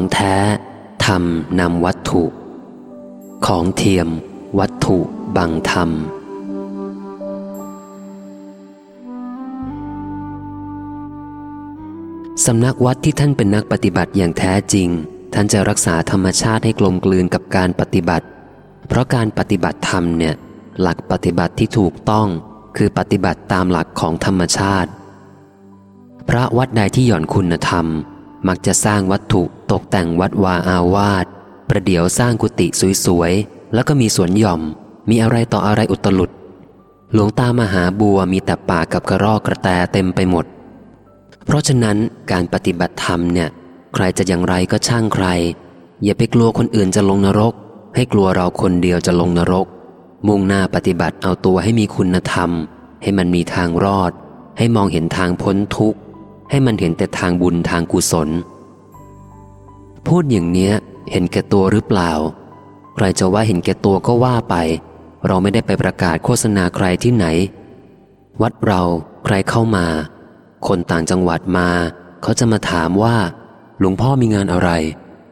ของแท้ธรรมนำวัตถุ ของเทียม วัตถุบังธรรม สำนักวัดที่ท่านเป็นนักปฏิบัติอย่างแท้จริง ท่านจะรักษาธรรมชาติให้กลมกลืนกับการปฏิบัติ เพราะการปฏิบัติธรรมเนี่ย หลักปฏิบัติที่ถูกต้องคือปฏิบัติตามหลักของธรรมชาติ พระวัดใดที่หย่อนคุณธรรม มักจะสร้างวัตถุตกแต่งวัดวาอาวาสประเดี๋ยวสร้างกุฏิสวยๆ แล้วก็มีสวนหย่อม มีอะไรต่ออะไรอุตลุด หลวงตามหาบัวมีแต่ป่ากับกระรอกกระแตเต็มไปหมด เพราะฉะนั้นการปฏิบัติธรรมเนี่ย ใครจะอย่างไรก็ช่างใคร อย่าไปกลัวคนอื่นจะลงนรก ให้กลัวเราคนเดียวจะลงนรก มุ่งหน้าปฏิบัติเอาตัวให้มีคุณธรรม ให้มันมีทางรอด ให้มองเห็นทางพ้นทุกข์ ให้มันเห็นแต่ทางบุญทางกุศล พูดอย่างเนี้ย เห็นแก่ตัวหรือเปล่า ใครจะว่าเห็นแก่ตัวก็ว่าไป เราไม่ได้ไปประกาศโฆษณาใครที่ไหน วัดเราใครเข้ามา คนต่างจังหวัดมา เขาจะมาถามว่า หลวงพ่อมีงานอะไร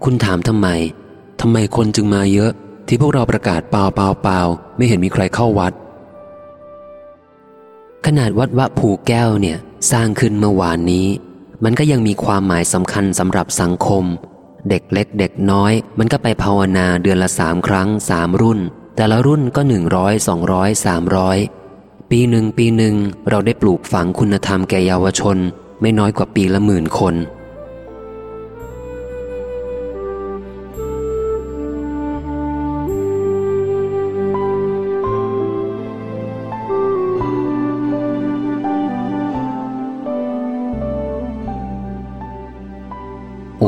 คุณถามทำไมทำไมคนจึงมาเยอะ ที่พวกเราประกาศเปล่าเปล่าเปล่าไม่เห็นมีใครเข้าวัด ขนาดวัดวะภูแก้วเนี่ยสร้างขึ้นเมื่อวานนี้ มันก็ยังมีความหมายสำคัญสำหรับสังคม เด็กเล็กเด็กน้อย มันก็ไปภาวนาเดือนละสามครั้งสามรุ่น แต่ละรุ่นก็หนึ่งร้อยสองร้อยสามร้อยปีหนึ่งปีหนึ่งเราได้ปลูกฝังคุณธรรมแก่เยาวชน ไม่น้อยกว่าปีละหมื่นคน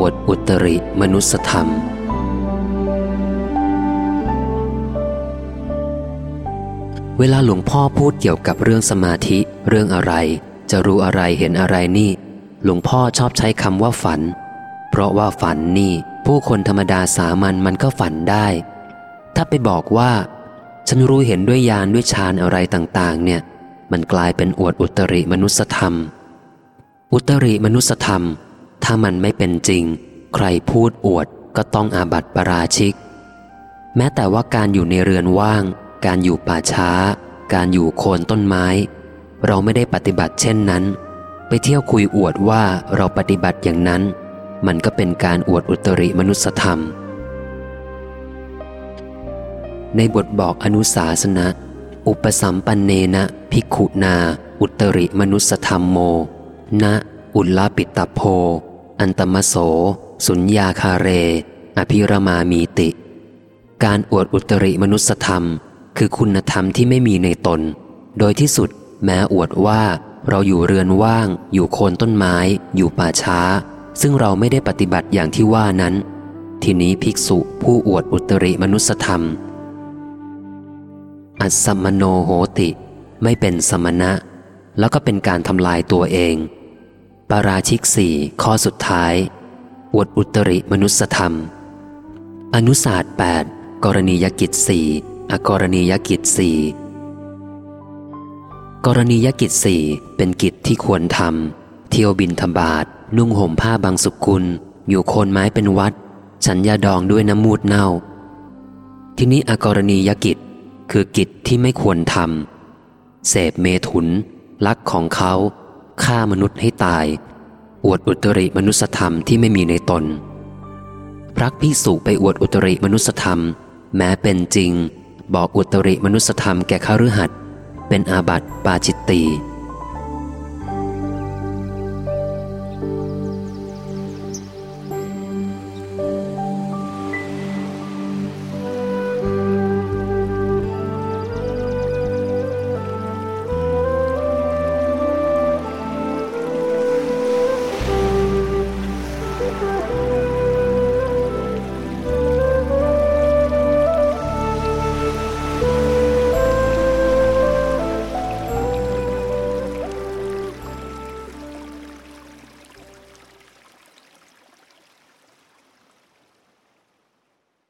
วดอุตริมนุสธรรม เวลาหลวงพ่อพูดเกี่ยวกับเรื่องสมาธิ เรื่องอะไร จะรู้อะไรเห็นอะไรนี่ หลวงพ่อชอบใช้คำว่าฝัน เพราะว่าฝันนี่ ผู้คนธรรมดาสามัญมันก็ฝันได้ ถ้าไปบอกว่า ฉันรู้เห็นด้วยญาณด้วยฌานอะไรต่าง ๆ เนี่ย มันกลายเป็นอวดอุตริมนุสธรรม อุตริมนุสธรรม ถ้ามันไม่เป็นจริง ใครพูดอวดก็ต้องอาบัติปราชิก แม้แต่ว่าการอยู่ในเรือนว่าง การอยู่ป่าช้า การอยู่โคนต้นไม้ เราไม่ได้ปฏิบัติเช่นนั้น ไปเที่ยวคุยอวดว่าเราปฏิบัติอย่างนั้น มันก็เป็นการอวดอุตริมนุสธรรม ในบทบอกอนุสาสนะ อุปสัมปันเนนะภิกขุนา อุตริมนุสธรรมโมนะอุลลาปิตตโพ อันตมโส สุญญาคาเร อภิรมามีติ การอวดอุตริมนุสธรรม คือคุณธรรมที่ไม่มีในตน โดยที่สุดแม้อวดว่าเราอยู่เรือนว่าง อยู่โคนต้นไม้ อยู่ป่าช้า ซึ่งเราไม่ได้ปฏิบัติอย่างที่ว่านั้น ทีนี้ภิกษุผู้อวดอุตริมนุสธรรม อัสมโนโหติ ไม่เป็นสมณะ แล้วก็เป็นการทำลายตัวเอง ปาราชิกสี่ข้อสุดท้ายอวดอุตริมนุสธรรม อนุศาสตร์8กรณียกิจสี่อกรณียกิจสี่กรณียกิจสี่เป็นกิจที่ควรทำเที่ยวบินทบาทนุ่งห่มผ้าบางสุกุล อยู่โคนไม้เป็นวัด ฉันยาดองด้วยน้ำมูดเน่า ที่นี้อกรณียกิจ คือกิจที่ไม่ควรทำเสพเมถุน ลักของเขา ฆ่ามนุษย์ให้ตาย อวดอุตริมนุสธรรมที่ไม่มีในตน พระพิสุไปอวดอุตริมนุสธรรม แม้เป็นจริง บอกอุตริมนุสธรรมแก่ข้ารือหัดเป็นอาบัติปาจิตตี